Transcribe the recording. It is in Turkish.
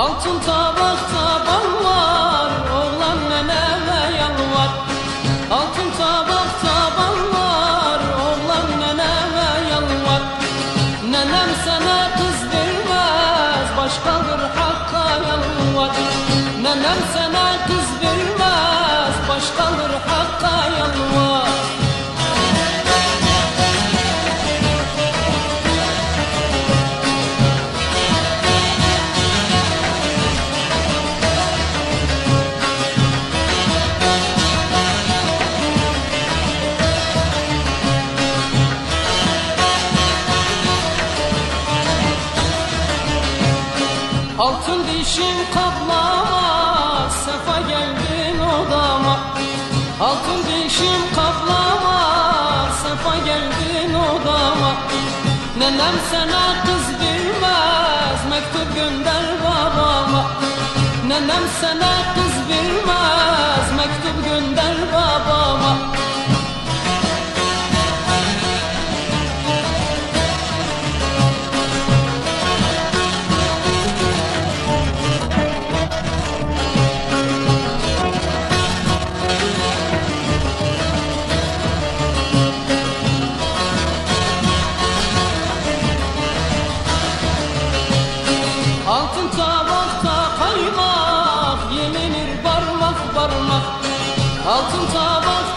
Altın tabakta bal var Oğlan neneme yalvar. Altın tabakta bal var Oğlan neneme yalvar. Nenem sana kız vermez Başkadır hakka yalvar. Nenem sana kız vermez Başkadır hakka yalvar. Altın dişim kaplama Sefa geldin odama. Altın dişim kaplama Sefa geldin odama. Nenem sana kız vermez Mektup gönder babama. Nenem sana kız Altın tabakta kaymak Yenilir barmak barmak. Altın tabakta